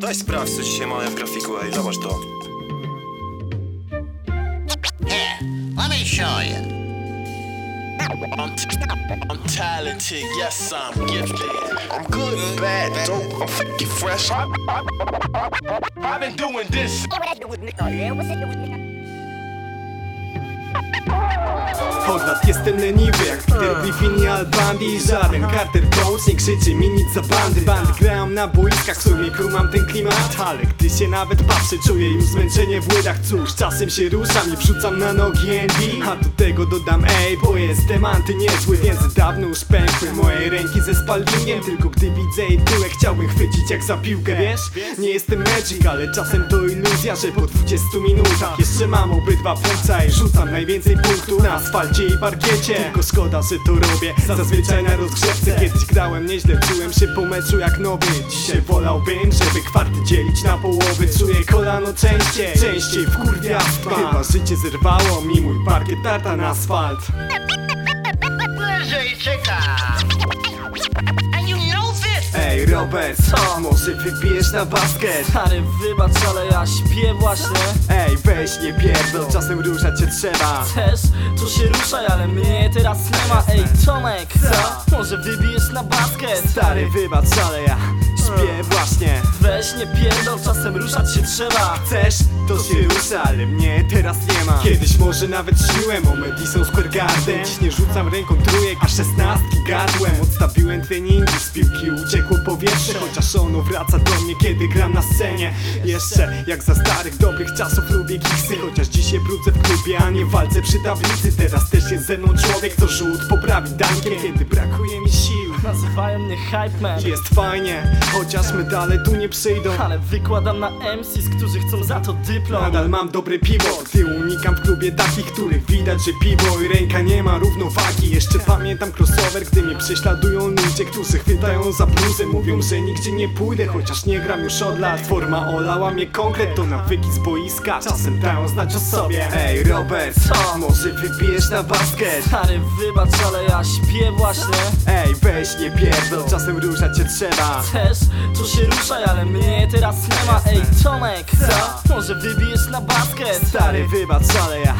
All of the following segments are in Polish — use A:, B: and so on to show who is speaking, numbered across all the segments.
A: Daj sprawdź, co dzisiaj mamy w grafiku, ej, zobacz to.
B: Here, let me show you.
C: I'm, I'm talented, yes, I'm gifted.
A: I'm good, bad, dope, I'm freaky fresh.
C: I've been doing this.
D: Od lat jestem leniwy jak Peter Griffin i Al Bundy. Żaden Carter Jones nie krzyczy mi nic za bandy. Bandy grają na boiskach, w sumie kumam ten klimat. Ale gdy się nawet patrzę, czuję już zmęczenie w łydach. Cóż, czasem się ruszam i wrzucam na nogi ND A do tego dodam ej, bo jestem anty niezły Więc dawno już pękły moje ręki ze spalingiem Tylko gdy widzę jej tyłek chciałbym chwycić jak za piłkę, wiesz? Nie jestem magic, ale czasem to iluzja, że po 20 minutach Jeszcze mam obydwa płuca i rzucam najwięcej punktów na asfalcie i parkiecie. Tylko szkoda, że to robię. Zazwyczaj na rozgrzewce. Kiedyś grałem nieźle, czułem się po meczu jak nowy. Dzisiaj wolałbym, żeby kwarty dzielić na połowy. Czuję kolano częściej, częściej w kurwiastwa Chyba życie zerwało mi mój parkiet tarta na asfalt.
B: Leży i czeka.
D: Co? Może wybijesz na basket?
E: Stary, wybacz, ale ja śpię właśnie
D: Ej, weź nie pierdol, czasem ruszać się trzeba
E: Też, to się ruszaj, ale mnie teraz nie ma Ej, Tomek, co? Może wybijesz na basket?
D: Stary, wybacz, ale ja śpię właśnie.
E: Weź nie pierdol, czasem ruszać się trzeba.
D: Chcesz? To się rusza, ale mnie teraz nie ma. Kiedyś może nawet śniłem o Madison Square Garden. Dziś nie rzucam ręką trójek, a szesnastki gardłem Odstawiłem treningi, z piłki uciekło powietrze. Chociaż ono wraca do mnie, kiedy gram na scenie. Jeszcze jak za starych, dobrych czasów lubię kiksy. Chociaż dzisiaj brudzę w klubie, a nie walce przy tablicy. Teraz też jest ze mną człowiek, co rzut poprawi dankiem. Kiedy brakuje mi sił
E: Nazywają mnie Hype Man.
D: Jest fajnie, chociaż medale tu nie przyjdą.
E: Ale wykładam na MCs, którzy chcą za to dyplom.
D: Nadal mam dobre piwo, gdy unikam w klubie takich, których widać, że piwo i ręka nie ma równowagi. Jeszcze pamiętam crossover, gdy mnie prześladują ludzie, którzy chwytają za bluzę. Mówią, że nigdzie nie pójdę, chociaż nie gram już od lat. Forma olała mnie konkret, to nawyki z boiska. Czasem dają znać o sobie. Ej Robert, co? Może wybijesz na basket?
E: Stary, wybacz, ale ja śpię właśnie.
D: Ej weź nie pierdol, czasem ruszać się trzeba.
E: Też, to się ruszaj, ale mnie teraz nie ma Ej, Tomek, co? Może wybijesz na basket?
D: Stary wybacz, ale ja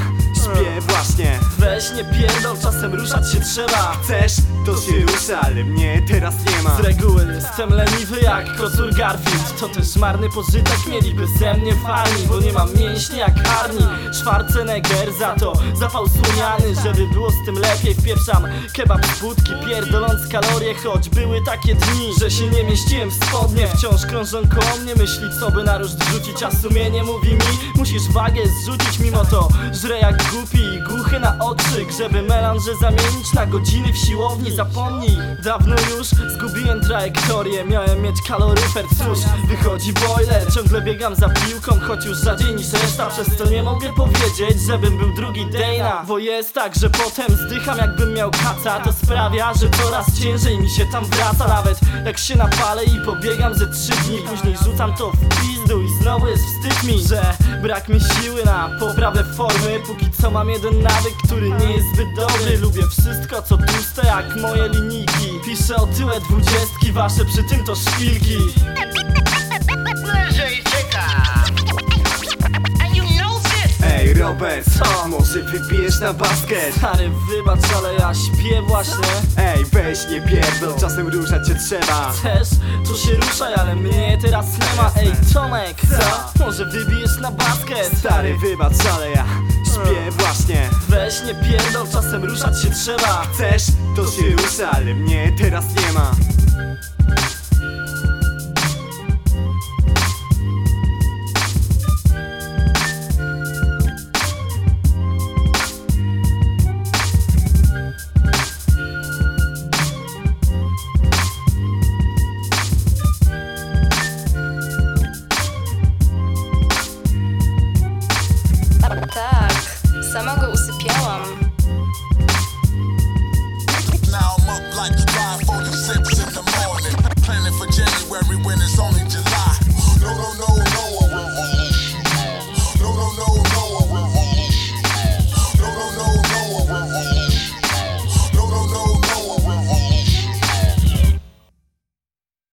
D: śpię właśnie.
E: Weź nie pierdol, czasem ruszać się trzeba.
D: Chcesz? To się rusza, ale mnie teraz nie ma.
E: Z reguły jestem leniwy jak kocur Garfield. To też marny pożytek mieliby ze mnie fani Bo nie mam mięśni jak Arni Schwarzenegger za to zapał słoniany Żeby było z tym lepiej. Wpieprzam kebab z budki Pierdoląc kalorie, choć były takie dni Że się nie mieściłem w spodnie. Wciąż krążą koło mnie myśli co by na róż wrzucić A sumienie mówi mi musisz wagę zrzucić Mimo to żrę jak głupi i głuchy na okrzyk Żeby melanże zamienić na godziny w siłowni. Zapomnij, dawno już zgubiłem trajektorię. Miałem mieć kaloryfer, cóż, wychodzi boiler Ciągle biegam za piłką, choć już rzadziej niż reszta. Przez to nie mogę powiedzieć, żebym był drugi Dana. Bo jest tak, że potem zdycham jakbym miał kaca. To sprawia, że coraz ciężej mi się tam wraca. Nawet jak się napalę i pobiegam ze trzy dni Później rzucam to w pizdu i znowu jest wstyd mi Że brak mi siły na poprawę formy. Póki co mam jeden który nie jest zbyt dobry Lubię wszystko co tłuste jak moje linijki Piszę o tyłe dwudziestki, wasze przy tym to szpilki
B: Leży i czeka. And you know this.
D: Ej Robert, co? Może wybijesz na basket?
E: Stary, wybacz, ale ja śpię właśnie
D: Ej weź nie pierdol, czasem ruszać się trzeba
E: Też, to się ruszaj, ale mnie teraz nie ma Ej, Tomek, co? Może wybijesz na basket?
D: Stary wybacz, ale ja śpię właśnie
E: Weź nie pierdol, czasem ruszać się trzeba
D: Chcesz? To się rusza, ale mnie teraz nie ma
C: Сама.